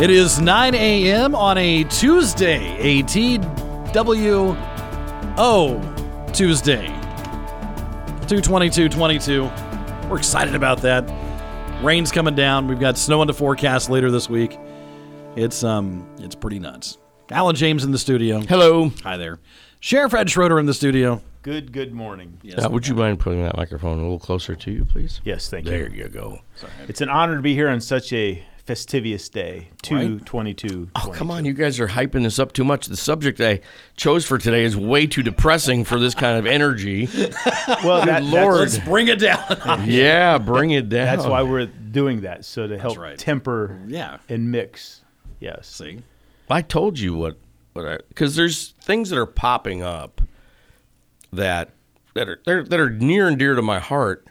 It is 9 a.m. on a Tuesday, a TWO Tuesday. 22222. We're excited about that. Rain's coming down. We've got snow in the forecast later this week. It's um it's pretty nuts. Alan James in the studio. Hello. Hi there. Sheriff Ed Schroeder in the studio. Good, good morning. Yes. Uh, would you mind putting that microphone a little closer to you, please? Yes, thank you. There you. you go. It's an honor to be here on such a fastidious day. Two twenty-two. Oh, come on. You guys are hyping this up too much. The subject I chose for today is way too depressing for this kind of energy. Well, that, Lord. Let's bring it down. yeah, bring it down. That's, why we're doing that, so to help right. temper yeah. and mix. Yes. See? I told you what, what I, because there's things that are popping up that, that are, they're, that are near and dear to my heart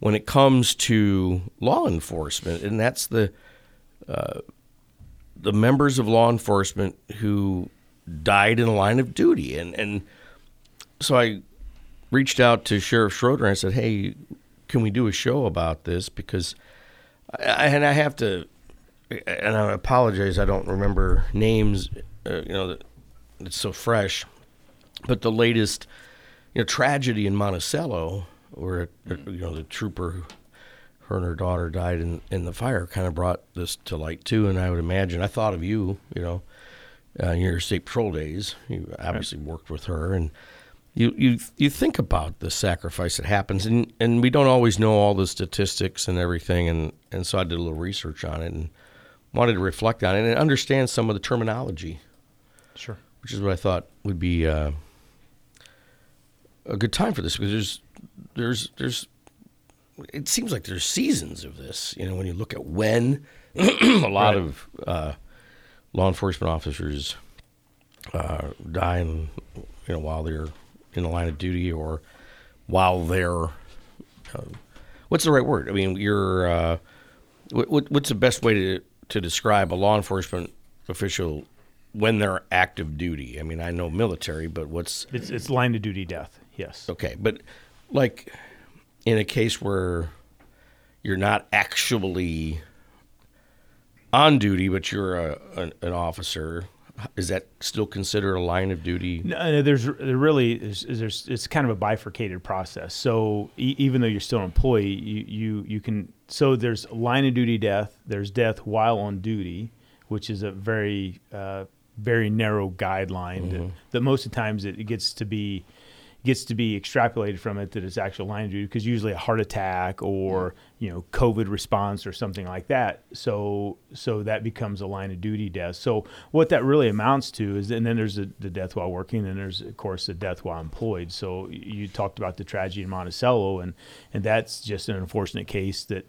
when it comes to law enforcement. And that's the, uh, the members of law enforcement who died in the line of duty. And, and so I reached out to Sheriff Schroeder and I said, Hey, can we do a show about this? Because, I, and I have to, and I apologize, I don't remember names, uh, you know, it's so fresh. But the latest, you know, tragedy in Monticello, where, uh, you know, the trooper, her and her daughter died in, in the fire, kind of brought this to light too. And I would imagine, I thought of you, you know, uh, in your state patrol days. You obviously worked with her, and you you you think about the sacrifice that happens, and and we don't always know all the statistics and everything, and and so I did a little research on it and wanted to reflect on it and understand some of the terminology, Sure. which is what I thought would be uh, a good time for this because there's there's there's it seems like there's seasons of this. You know, when you look at when a lot Right. of uh, law enforcement officers uh, die, in, you know, while they're in the line of duty or while they're uh, what's the right word? I mean, you're uh, what, what, what's the best way to to describe a law enforcement official when they're active duty? I mean, I know military, but what's It's it's line of duty death. Yes. Okay, but like in a case where you're not actually on duty, but you're a, an, an officer, is that still considered a line of duty? No, there's there really is, is there's it's kind of a bifurcated process. So e- even though you're still an employee, you, you you can so there's line of duty death. There's death while on duty, which is a very uh, very narrow guideline that, that most of the times it, it gets to be gets to be extrapolated from it that it's actual line of duty because usually a heart attack or you know COVID response or something like that. So so that becomes a line of duty death. So what that really amounts to is, and then there's the, the death while working, and there's of course the death while employed. So you talked about the tragedy in Monticello, and and that's just an unfortunate case that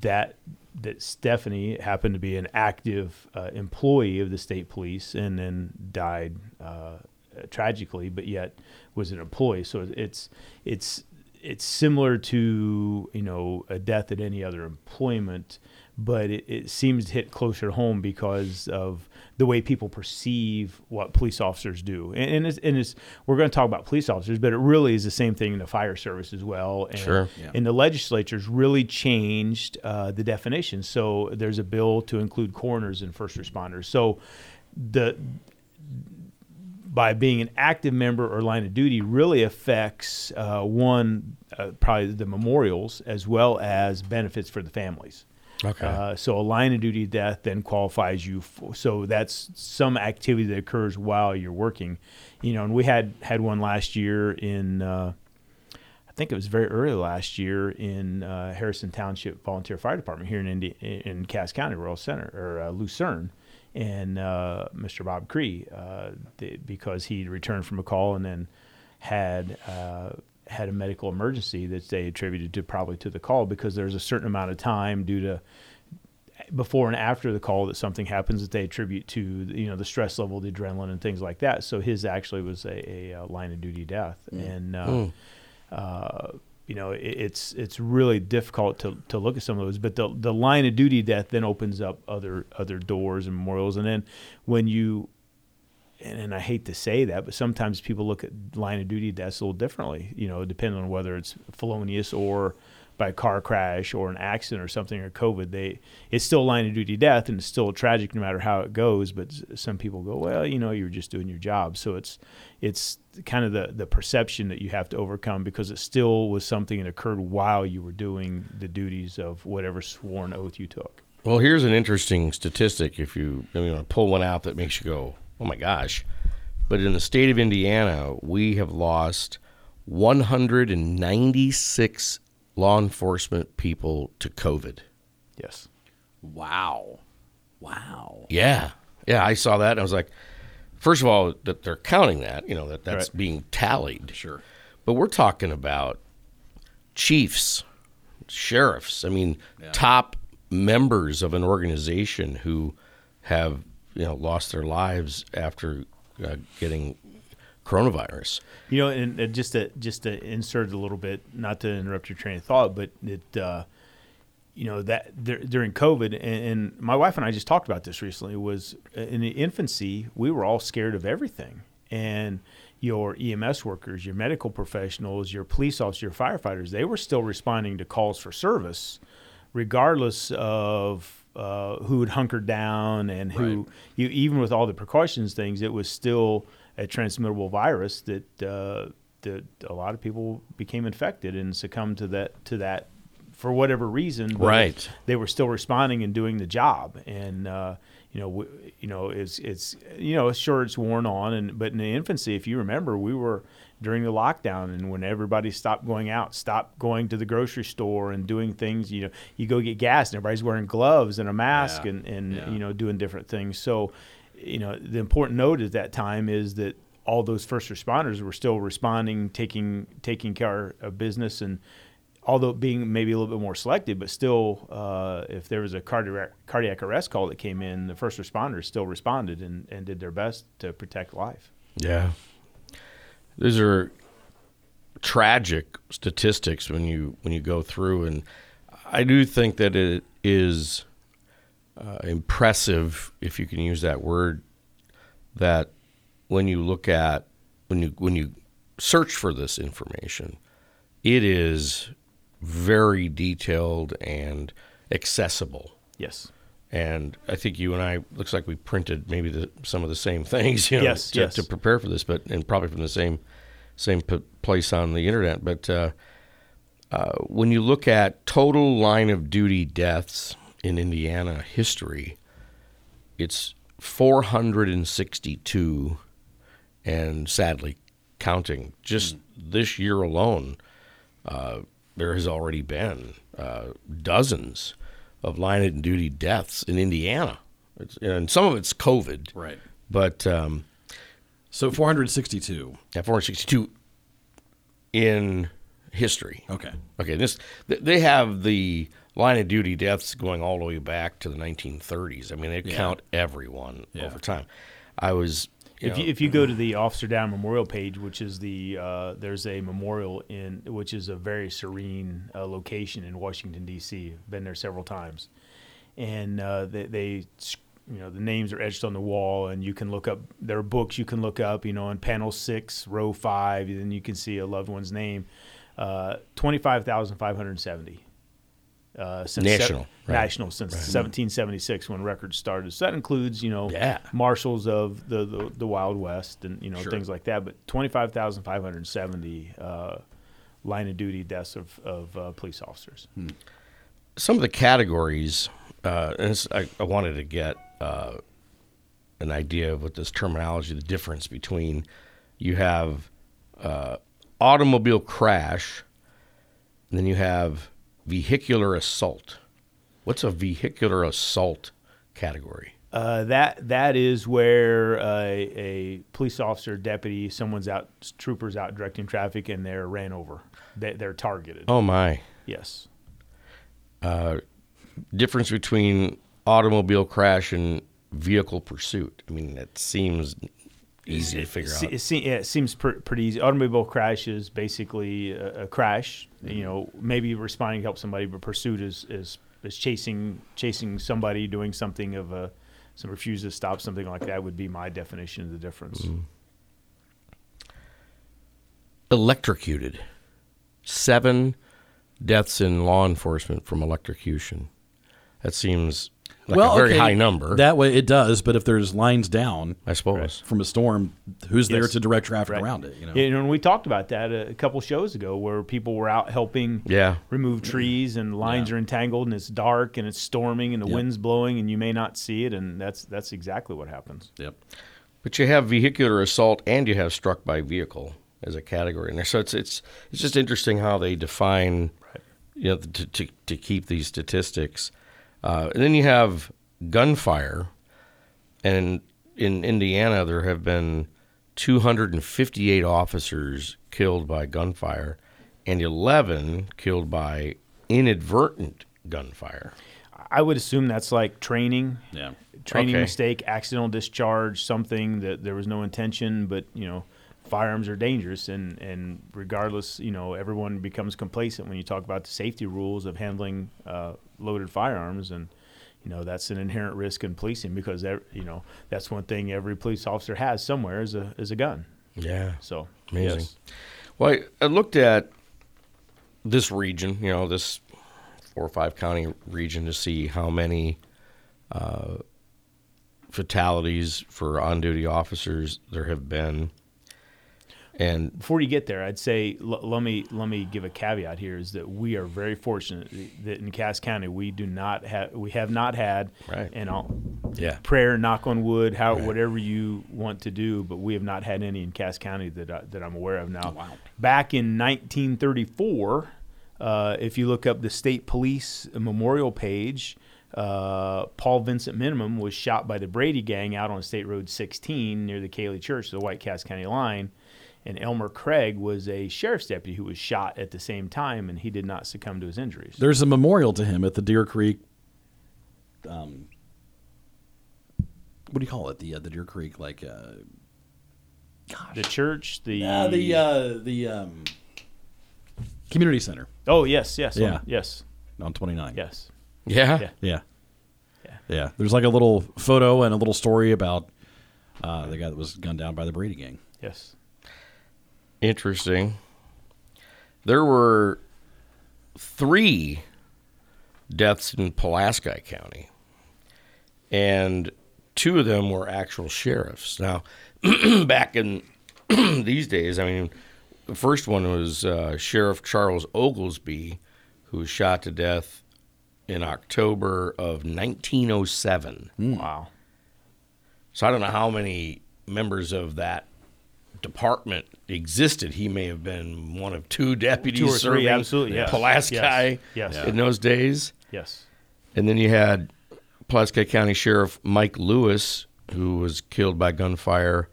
that that Stephanie happened to be an active uh, employee of the state police and then died uh, tragically, but yet was an employee. So it's it's it's similar to you know a death at any other employment, but it, it seems to hit closer to home because of the way people perceive what police officers do. And, and, it's, and it's, we're going to talk about police officers, but it really is the same thing in the fire service as well. And, Sure. and the legislature's really changed uh, the definition. So there's a bill to include coroners and first responders. So the by being an active member or line of duty really affects uh, one uh, probably the memorials as well as benefits for the families. Okay. Uh, so a line of duty death then qualifies you. For, so that's some activity that occurs while you're working. You know, and we had had one last year in. Uh, I think it was very early last year in uh, Harrison Township Volunteer Fire Department here in Indi- in Cass County, Royal Center or uh, Lucerne, and uh, Mr. Bob Cree, uh, because he returned from a call and then had uh, had a medical emergency that they attributed to probably to the call because there's a certain amount of time due to before and after the call that something happens that they attribute to you know the stress level, the adrenaline, and things like that. So his actually was a, a, line of duty death, and uh, Mm. You know it, it's it's really difficult to, to look at some of those. But the the line of duty death then opens up other other doors and memorials, and then when you and, and I hate to say that, but sometimes people look at line of duty deaths a little differently. You know, depending on whether it's felonious or by a car crash or an accident or something or COVID. They it's still line of duty death and it's still tragic no matter how it goes. But some people go, well, you know, you're just doing your job. So it's it's kind of the the perception that you have to overcome because it still was something that occurred while you were doing the duties of whatever sworn oath you took. Well, here's an interesting statistic. If you, I mean, want to pull one out that makes you go, "Oh my gosh!" But in the state of Indiana, we have lost 196 law enforcement people to COVID. Yes. Wow. Wow. Yeah, yeah, I saw that. and I was like, first of all, that they're counting that, you know, that that's Right. being tallied. Sure. But we're talking about chiefs, sheriffs. I mean, top members of an organization who have you know lost their lives after uh, getting coronavirus. You know, and, and just to just to insert a little bit, not to interrupt your train of thought, but it, uh, you know, that during COVID, and, and my wife and I just talked about this recently. Was uh, in the infancy, we were all scared of everything, and your EMS workers, your medical professionals, your police officers, your firefighters, they were still responding to calls for service, regardless of uh, who had hunkered down and who, you, even with all the precautions things, it was still a transmittable virus that uh, that a lot of people became infected and succumbed to that to that for whatever reason. but Right. They were still responding and doing the job, and uh, you know, w- you know, it's it's you know, sure it's worn on, and but in the infancy, if you remember, we were during the lockdown and when everybody stopped going out, stopped going to the grocery store and doing things, you know, you go get gas and everybody's wearing gloves and a mask Yeah. and, and Yeah. you know, doing different things. So, you know, the important note at that time is that all those first responders were still responding, taking taking care of business, and although being maybe a little bit more selective, but still, uh, if there was a cardiac cardiac arrest call that came in, the first responders still responded and, and did their best to protect life. Yeah. These are tragic statistics when you when you go through and I do think that it is uh, impressive if you can use that word that when you look at when you when you search for this information it is very detailed and accessible Yes. and I think you and I looks like we printed maybe the, some of the same things, you know, Yes, to, yes. to prepare for this, but and probably from the same same p- place on the internet. But uh, uh, when you look at total line of duty deaths in Indiana history, it's 462, and sadly counting. Just this year alone, uh, there has already been uh, dozens of line of duty deaths in Indiana. It's, and some of it's COVID, Right. but um, So 462. yeah, 462 in history. Okay. Okay, this they have the line of duty deaths going all the way back to the 1930s. I mean, they count everyone Yeah. over time. I was you If know, you, if you go to the Officer Down Memorial page, which is the uh, there's a memorial in which is a very serene uh, location in Washington D.C. Been there several times, and uh, they, they you know the names are etched on the wall, and you can look up. There are books you can look up. You know, on panel six, row five, and you can see a loved one's name. Uh, Twenty five thousand five hundred seventy. Uh, since National, right. national since 1776 when records started. So that includes, you know, Yeah. marshals of the, the, the Wild West and you know Sure. things like that. But twenty five thousand five hundred seventy uh, line of duty deaths of of uh, police officers. some of the categories, uh, and this, I, I wanted to get uh, an idea of what this terminology, the difference between you have uh, automobile crash, and then you have vehicular assault. What's a vehicular assault category? Uh, that that is where uh, a police officer, deputy, someone's out, troopers out directing traffic, and they're ran over. They, they're targeted. Oh my! Yes. difference between automobile crash and vehicle pursuit. I mean, that seems easy to figure Se- out. It, se- yeah, it seems pr- pretty easy. Automobile crash is basically a, a crash. You know, maybe responding to help somebody, but pursuit is is, is chasing chasing somebody, doing something of a some refuse to stop something like that would be my definition of the difference. Mm-hmm. Electrocuted. Seven deaths in law enforcement from electrocution. That seems like a very okay, high number. That way it does, but if there's lines down I suppose. from a storm, who's there to direct traffic Right. around it? You know, Yeah, and we talked about that a, a couple shows ago, where people were out helping Yeah. remove trees, and lines Yeah. are entangled, and it's dark, and it's storming, and the Yep. wind's blowing, and you may not see it, and that's that's exactly what happens. Yep. But you have vehicular assault and you have struck by vehicle as a category in there. So it's it's it's just interesting how they define, you know, to to, to keep these statistics. Uh, and then you have gunfire, and in Indiana there have been 258 officers killed by gunfire, and 11 killed by inadvertent gunfire. I would assume that's like training, Yeah. training Okay. mistake, accidental discharge, something that there was no intention, but you know, firearms are dangerous, and and regardless, you know, everyone becomes complacent when you talk about the safety rules of handling uh, loaded firearms, and you know that's an inherent risk in policing because you know that's one thing every police officer has somewhere is a is a gun. Yeah. So Amazing. yes. Well, I, I looked at this region, you know, this four or five county region to see how many uh, fatalities for on duty officers there have been. And Before you get there, I'd say l- let me let me give a caveat here: is that we are very fortunate that in Cass County we do not have we have not had Right. and I'll yeah, prayer knock on wood how whatever you want to do, but we have not had any in Cass County that I, that I'm aware of now. Wow. Back in 1934, uh, if you look up the state police memorial page. Uh, Paul Vincent Minneman was shot by the Brady gang out on State Road 16 near the Cayley Church, the White Cass County line and Elmer Craig was a sheriff's deputy who was shot at the same time, and he did not succumb to his injuries. There's a memorial to him at the Deer Creek. Um, what do you call it? The uh, the Deer Creek like uh, the church, the uh, the uh, the um, community center oh yes, yes, Yeah. yes, on 29. yes. yeah, Yeah. Yeah. Yeah. Yeah. There's like a little photo and a little story about uh, the guy that was gunned down by the Brady gang. yes. Interesting. There were three deaths in Pulaski County, and two of them were actual sheriffs. Now, back in these days, I mean, the first one was uh, Sheriff Charles Oglesby, who was shot to death in October of 1907. Wow. So I don't know how many members of that department existed. He may have been one of two deputies Two or three, absolutely, yes. Pulaski Yes, yes. in those days. Yes. And then you had Pulaski County Sheriff Mike Lewis, who was killed by gunfire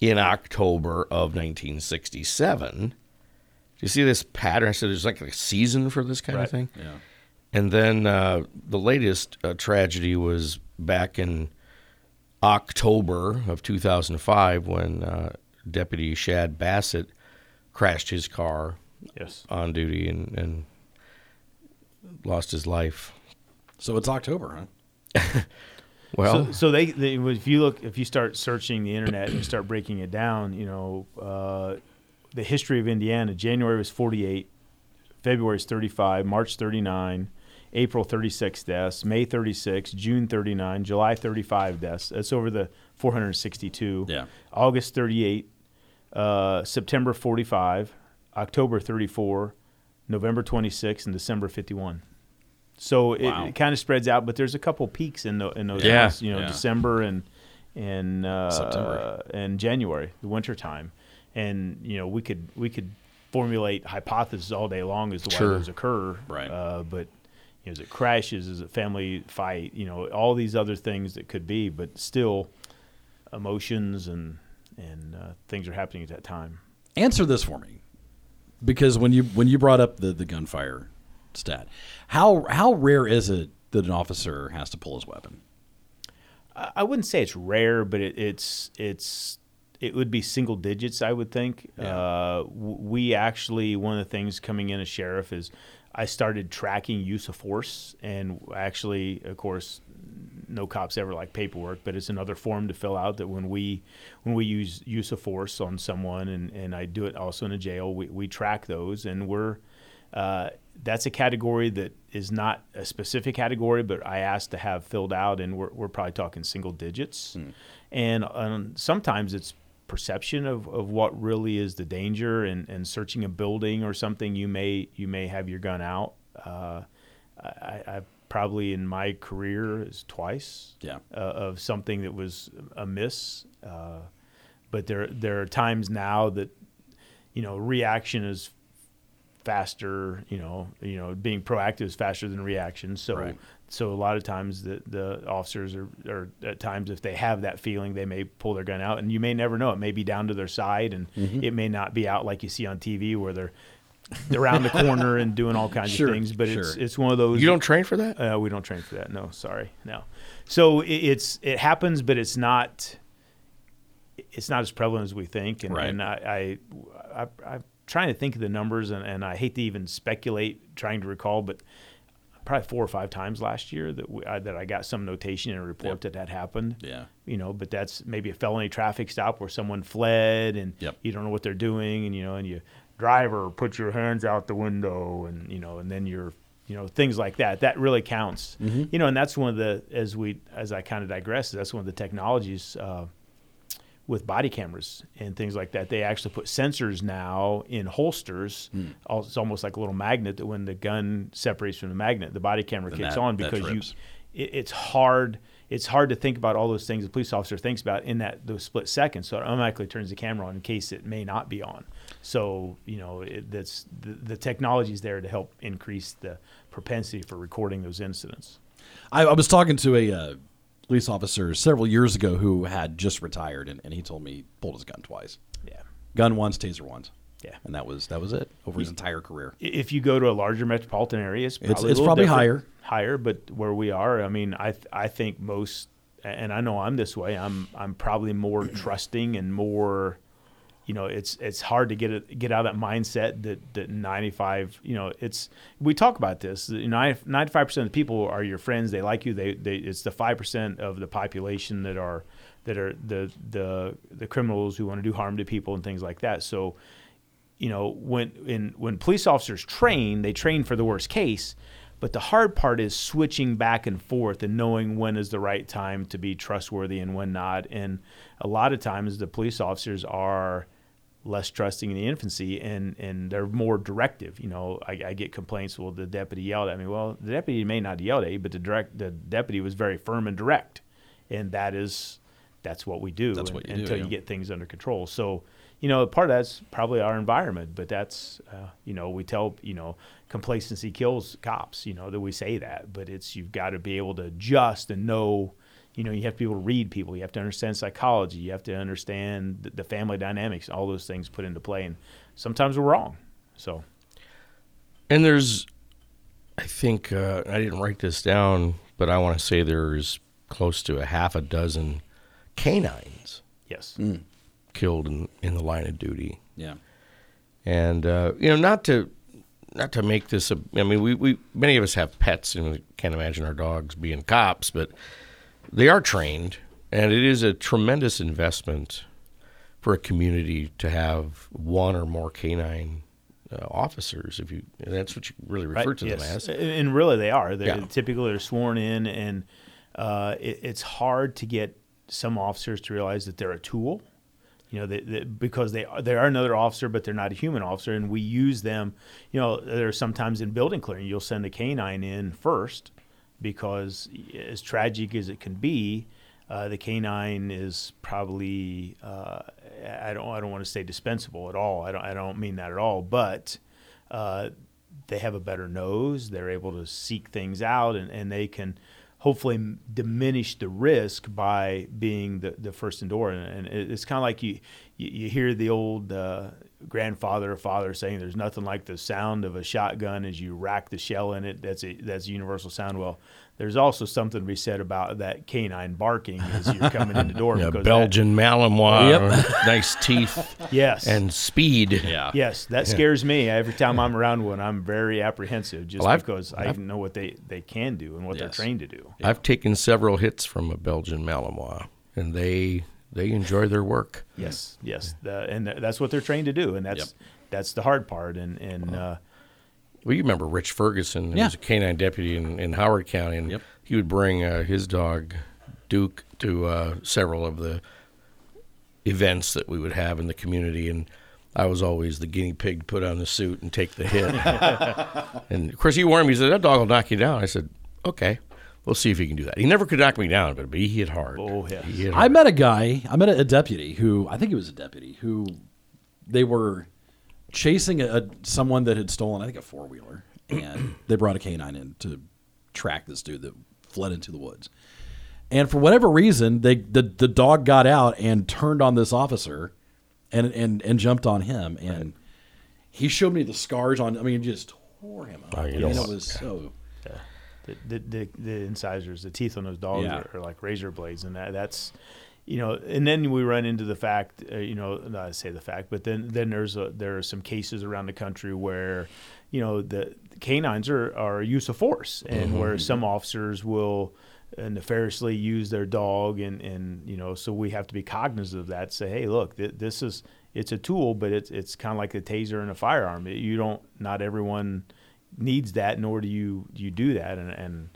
in October of 1967. Do you see this pattern? I said there's like a season for this kind Right. of thing. Yeah. And then uh, the latest uh, tragedy was back in October of 2005 when uh, Deputy Shad Bassett crashed his car Yes. on duty and, and lost his life. So it's October, huh? Well, so, so they, they, if you look, if you start searching the internet and start breaking it down, you know, uh, the history of Indiana. January was 48, February is 35, March 39, April 36 deaths, May 36, June 39, July 35 deaths. That's over the 462. Yeah. August 38, uh, September 45, October 34, November 26, and December 51. So it, Wow. it kind of spreads out, but there's a couple peaks in, the, in those Yeah. months, you know, Yeah. December and and uh, September. and January, the winter time, and you know we could we could formulate hypotheses all day long as to why Sure. those occur, Right. Uh, but you know, is it crashes? Is it family fight? You know, all these other things that could be, but still, emotions and and uh, things are happening at that time. Answer this for me, because when you when you brought up the the gunfire stat, how how rare is it that an officer has to pull his weapon? I wouldn't say it's rare, but it, it's it's it would be single digits. I would think. Yeah. Uh, we actually one of the things coming in as sheriff is I started tracking use of force, and actually, of course, no cops ever like paperwork, but it's another form to fill out that when we when we use use of force on someone, and, and I do it also in a jail, we, we track those, and we're uh, that's a category that is not a specific category, but I asked to have filled out, and we're, we're probably talking single digits. And um, sometimes it's perception of, of what really is the danger, and, and searching a building or something, you may you may have your gun out. Uh, I, I probably in my career is twice Yeah. uh, of something that was amiss. Uh, but there there are times now that you know reaction is faster. You know, you know, being proactive is faster than reaction. So Right. so a lot of times the the officers are, are at times if they have that feeling they may pull their gun out and you may never know it may be down to their side and Mm-hmm. it may not be out like you see on TV where they're around the corner and doing all kinds Sure, of things but it's sure. it's one of those You don't train for that? uh, we don't train for that. No, sorry, no. So it, it's it happens, but it's not it's not as prevalent as we think. And, Right. and I, I, I I'm trying to think of the numbers, and, and I hate to even speculate, trying to recall, but probably four or five times last year that we, I, that I got some notation in a report Yep. that that happened. Yeah. You know, but that's maybe a felony traffic stop where someone fled and Yep. you don't know what they're doing, and you know, and you driver put your hands out the window, and you know, and then you're you know things like that. That really counts. You know, and that's one of the as we as I kind of digress, that's one of the technologies. Uh, with body cameras and things like that. They actually put sensors now in holsters. Al- It's almost like a little magnet that when the gun separates from the magnet, the body camera Then kicks that- on because you. It, it's hard. It's hard to think about all those things a police officer thinks about in that those split seconds. So it automatically turns the camera on in case it may not be on. So you know it, that's the, the technology is there to help increase the propensity for recording those incidents. I, I was talking to a uh, police officer several years ago who had just retired, and, and he told me he pulled his gun twice. Yeah. Gun once, taser once. Yeah. And that was that was it over his entire career. if you go to a larger metropolitan area, it's probably, It's- it's probably higher. Higher, but where we are, I mean, I th- I think most, and I know I'm this way. I'm I'm probably more trusting and more, you know, it's it's hard to get it get out of that mindset that that 95, you know, it's we talk about this. 95 percent of the people are your friends. They like you. They they it's the five percent of the population that are that are the the the criminals who want to do harm to people and things like that. So you know, when in when police officers train, they train for the worst case. But the hard part is switching back and forth and knowing when is the right time to be trustworthy and when not. And a lot of times the police officers are less trusting in the infancy and, and they're more directive. You know, I, I get complaints, well, the deputy yelled at me. Well, the deputy may not yell at you, but the direct the deputy was very firm and direct. And that is that's what we do, That's and- what you do, until yeah. you get things under control. So, you know, part of that's probably our environment, but that's, uh, you know, we tell, you know, complacency kills cops, you know, that we say that, but it's, you've got to be able to adjust and know, you know, you have to be able to read people. You have to understand psychology. You have to understand the, the family dynamics. All those things put into play. And sometimes we're wrong. So, And there's, I think, uh, I didn't write this down, but I want to say there's close to a half a dozen canines yes. Killed in, in the line of duty. Yeah. And, uh, you know, not to. Not to make this a, I mean, we, we many of us have pets, and we can't imagine our dogs being cops, but they are trained, and it is a tremendous investment for a community to have one or more canine uh, officers. If you that's what you really refer to them as. And- And really, they are. They're Yeah. typically they're sworn in, and uh, it, it's hard to get some officers to realize that they're a tool. You know, they, they, because they are, they are another officer, but they're not a human officer, and we use them. You know, there's sometimes in building clearing, you'll send the canine in first, because as tragic as it can be, uh, the canine is probably uh, I don't I don't want to say dispensable at all. I don't I don't mean that at all, but uh, they have a better nose. They're able to seek things out, and, and they can hopefully diminish the risk by being the, the first indoor. And, it's kind of like you, you you hear the old uh, grandfather or father saying there's nothing like the sound of a shotgun as you rack the shell in it. That's a that's a universal sound. Well, there's also something to be said about that canine barking as you're coming in the door. Yeah, because Belgian Malinois, Yep. nice teeth yes. and speed. Yeah. Yes, that scares me. Every time I'm around one, I'm very apprehensive just Well, I've- because I know what they, they can do and what they're trained to do. I've taken several hits from a Belgian Malinois, and they they enjoy their work. Yes, yes, the, and th- that's what they're trained to do, and that's Yep. that's the hard part. And and uh, Well, you remember Rich Ferguson? He Yeah. was a canine deputy in, in Howard County, and Yep. he would bring uh, his dog Duke to uh, several of the events that we would have in the community, and I was always the guinea pig to put on the suit and take the hit. and of course, he warned me. He said, "That dog will knock you down." I said, "Okay, we'll see if he can do that." He never could knock me down, but he hit hard. Oh, yes. He hit I met a guy. I met a, a deputy who I think he was a deputy who they were chasing a, a someone that had stolen I think a four wheeler, and they brought a canine in to track this dude that fled into the woods. And for whatever reason, they the the dog got out and turned on this officer, and and and jumped on him, and he showed me the scars on. I mean, just tore him up. Oh, you I mean, it want- was so. the, the the the incisors, the teeth on those dogs Yeah. are, are like razor blades, and that that's you know. And then we run into the fact, uh, you know, not to say the fact, but then then there's a, there are some cases around the country where you know the, canines are are a use of force, and where some officers will uh, nefariously use their dog, and and you know, so we have to be cognizant of that. Say, hey, look, th- this is it's a tool, but it's it's kind of like a taser and a firearm. You don't not everyone needs that, nor do you you do that, and and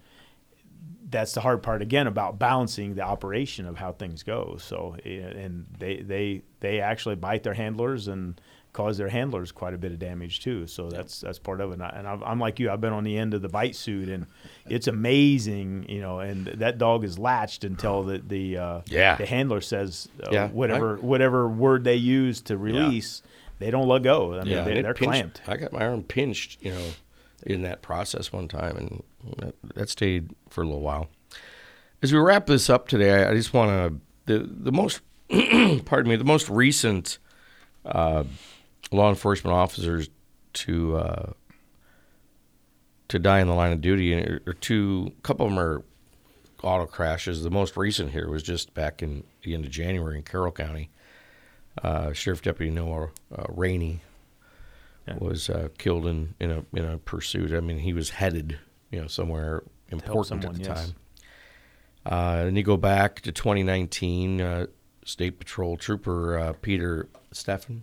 that's the hard part again about balancing the operation of how things go. So and they they they actually bite their handlers and cause their handlers quite a bit of damage too. So that's that's part of it. And, I, I'm like you. I've been on the end of the bite suit, and it's amazing, you know. And that dog is latched until the the uh, Yeah. the handler says uh, Yeah. whatever whatever word they use to release. They don't let go. I mean, Yeah, they, they're pinched- clamped. I got my arm pinched, you know, in that process one time, and that, that stayed for a little while. As we wrap this up today, I, I just want to the the most, pardon me, the most recent uh, law enforcement officers to uh, to die in the line of duty, or, or two, a couple of them are auto crashes. The most recent here was just back in the end of January in Carroll County. Uh, Sheriff Deputy Noah uh, Rainey Yeah. was uh, killed in, in a in a pursuit. I mean, he was headed, you know, somewhere important someone, at the yes. time. Uh, and you go back to 2019, uh, State Patrol Trooper uh, Peter Stephan.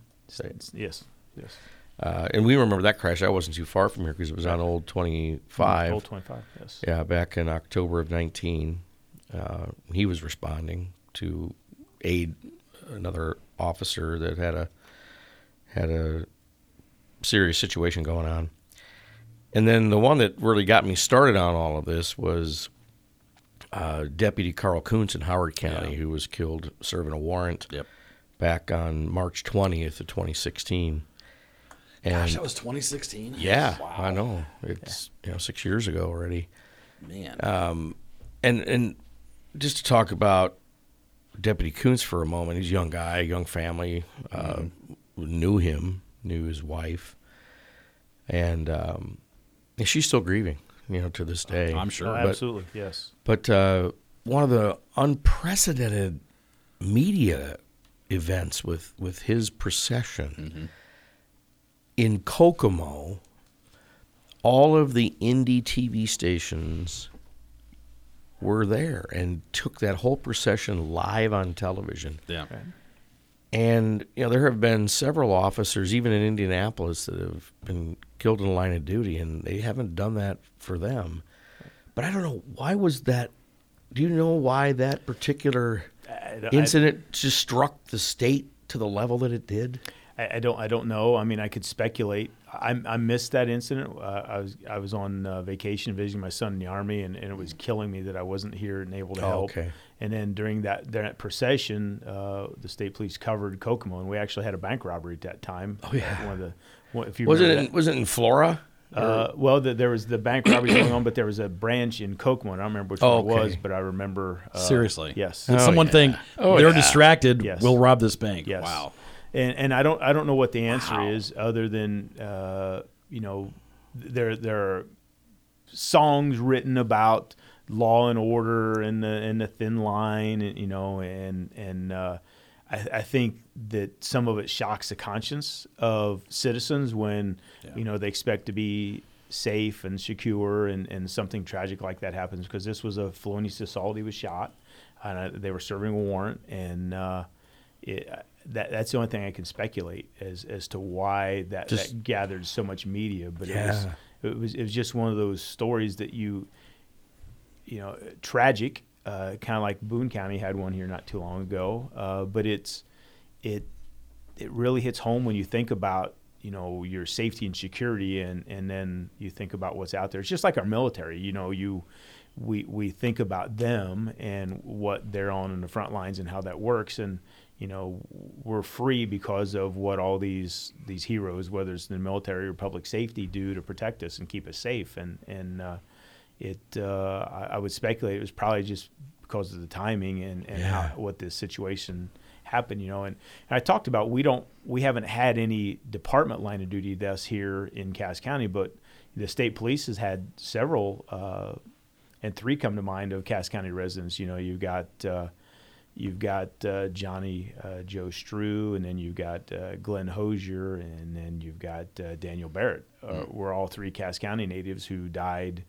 Yes, yes. Uh, and we remember that crash. I wasn't too far from here because it was on Old 25. Old twenty five. Yes. Yeah, back in October of 19, uh, he was responding to aid another officer that had a had a serious situation going on. And then the one that really got me started on all of this was uh, Deputy Carl Koontz in Howard County, Yeah. who was killed serving a warrant Yep. back on March 20th of 2016. And Gosh, that was 2016. yeah, Wow. I know it's you know six years ago already. man. and and just to talk about Deputy Koontz for a moment, he's a young guy, young family, uh, knew him, knew his wife, and um, and she's still grieving, you know, to this day. I'm sure. Oh, but absolutely. Yes. but uh, one of the unprecedented media events with with his procession in Kokomo, all of the Indy TV stations were there and took that whole procession live on television. yeah. And you know there have been several officers, even in Indianapolis, that have been killed in the line of duty, and they haven't done that for them. But I don't know why was that. Do you know why that particular I, I- incident just struck the state to the level that it did? I, I don't. I don't know. I mean, I could speculate. I, I missed that incident. Uh, I was I was on uh, vacation visiting my son in the army, and, and it was killing me that I wasn't here and able to Oh, help. okay. And then during that that procession, uh, the state police covered Kokomo, and we actually had a bank robbery at that time. Oh yeah. One of the one, if you Was it in, that. was it in Flora? Uh, well, the, there was the bank robbery going on, but there was a branch in Kokomo. and I don't remember which Oh, one it was, but I remember. Uh, Seriously. Yes. Did Oh, someone yeah. think Oh, they're yeah. distracted? Yes. We'll rob this bank. Yes. Wow. and and I don't I don't know what the answer is other than uh, you know there there are songs written about law and order and the and the thin line and you know and and uh, I, I think that some of it shocks the conscience of citizens when Yeah. you know they expect to be safe and secure and, and something tragic like that happens because this was a felonious assault he was shot and uh, they were serving a warrant and uh, it, that that's the only thing I can speculate as as to why that, Just- that gathered so much media but Yeah. it was it was it was just one of those stories that you you know tragic. Uh, kind of like Boone County had one here not too long ago. Uh, but it's it it really hits home when you think about you know your safety and security and and then you think about what's out there. It's just like our military you know you we we think about them and what they're on in the front lines and how that works. And you know we're free because of what all these these heroes whether it's the military or public safety do to protect us and keep us safe. And and uh, it uh, I, I would speculate it was probably just because of the timing and and how, what this situation happened you know and, and I talked about we don't we haven't had any department line of duty deaths here in Cass County but the state police has had several uh, and three come to mind of Cass County residents. You know you've got uh, You've got uh, Johnny uh, Joe Strew, and then you've got uh, Glenn Hosier, and then you've got uh, Daniel Barrett. Uh, We're all three Cass County natives who died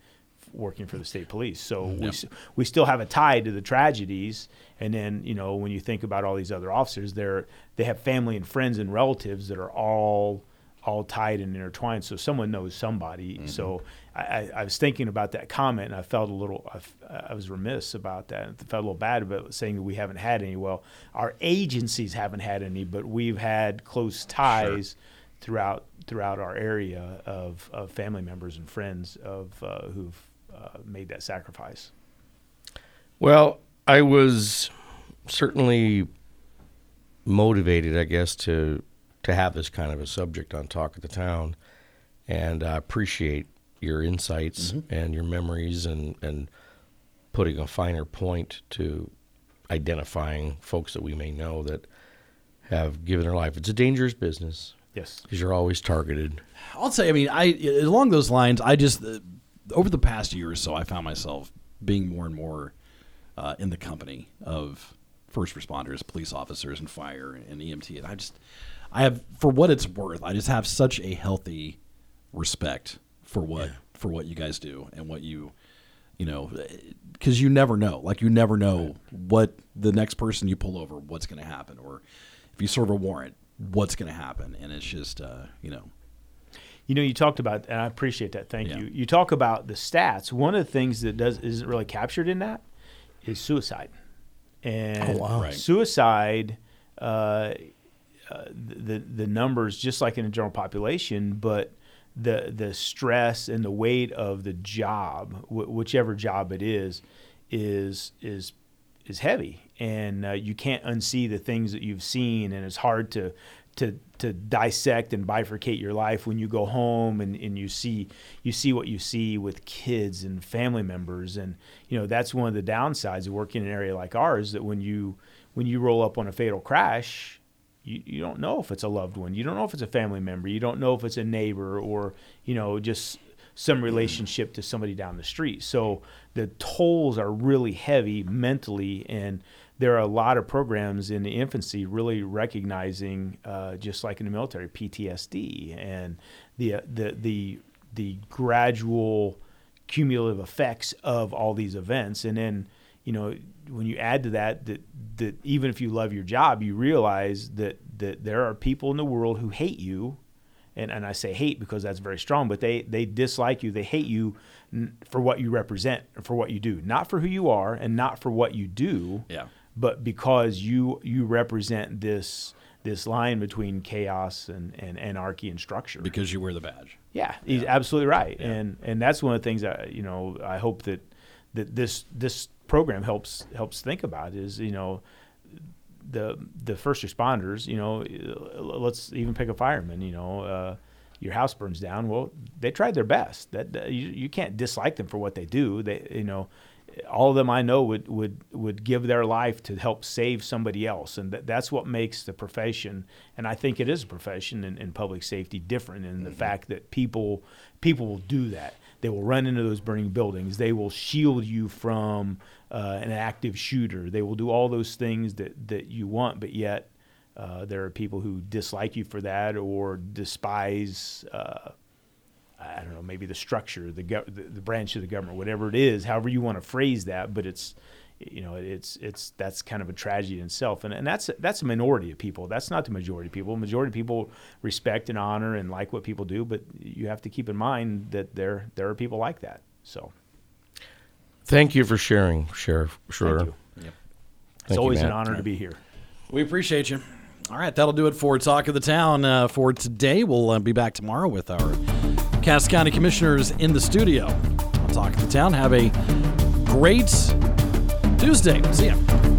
working for the state police. So we, we still have a tie to the tragedies. And then you know when you think about all these other officers, they're they have family and friends and relatives that are all all tied and intertwined. So someone knows somebody. So I, I, I was thinking about that comment, and I felt a little. I was remiss about that. I felt a little bad about saying that we haven't had any. Well, our agencies haven't had any, but we've had close ties throughout throughout our area of, of family members and friends of uh, who've uh, made that sacrifice. Well, I was certainly motivated, I guess, to to have this kind of a subject on Talk of the Town, and I appreciate your insights and your memories and and putting a finer point to identifying folks that we may know that have given their life. It's a dangerous business Yes. because you're always targeted. I'll say, I mean, I along those lines, I just uh, over the past year or so, I found myself being more and more uh, in the company of first responders, police officers, and fire and EMT, and I just, I have, for what it's worth, I just have such a healthy respect for what for what you guys do and what you, you know, because you never know, like you never know what the next person you pull over, what's going to happen, or if you serve a warrant, what's going to happen, and it's just, uh, you know. You know, you talked about, and I appreciate that. Thank Yeah. you. You talk about the stats. One of the things that does isn't really captured in that is suicide, and Oh, wow. Right. suicide. Uh, uh, the the numbers just like in the general population, but the the stress and the weight of the job, wh- whichever job it is, is is is heavy, and uh, you can't unsee the things that you've seen, and it's hard to to to dissect and bifurcate your life when you go home and, and you see you see what you see with kids and family members. And you know that's one of the downsides of working in an area like ours that when you when you roll up on a fatal crash you, you don't know if it's a loved one. You don't know if it's a family member. You don't know if it's a neighbor or you know just some relationship to somebody down the street. So the tolls are really heavy mentally and there are a lot of programs in the infancy really recognizing, uh, just like in the military, PTSD and the uh, the the the gradual cumulative effects of all these events. And then, you know, when you add to that that that even if you love your job, you realize that that there are people in the world who hate you. And, and I say hate because that's very strong, but they, they dislike you. They hate you for what you represent, for what you do, not for who you are, and not for what you do Yeah. But because you you represent this this line between chaos and, and anarchy and structure. because you wear the badge. yeah, he's absolutely right, and and that's one of the things that you know I hope that that this this program helps helps think about is you know the the first responders you know let's even pick a fireman you know uh, your house burns down. Well they tried their best. That that- you, you can't dislike them for what they do. They you know all of them I know would would would give their life to help save somebody else, and that, that's what makes the profession. And I think it is a profession in, in public safety different in the fact that people people will do that. They will run into those burning buildings. They will shield you from uh, an active shooter. They will do all those things that that you want, but yet. Uh, there are people who dislike you for that or despise uh, I don't know, maybe the structure, the, go- the the branch of the government, whatever it is, however you want to phrase that, but it's you know it's it's that's kind of a tragedy in itself, and and that's that's a minority of people. That's not the majority of people. Majority of people respect and honor and like what people do, but you have to keep in mind that there there are people like that. So Thank you for sharing, Sheriff Schroeder. thank you. Yep. It's Thank you, always an Matt. honor to be here. We appreciate you. All right, that'll do it for Talk of the Town uh, for today. We'll uh, be back tomorrow with our Cass County Commissioners in the studio. On Talk to the Town. Have a great Tuesday. See ya.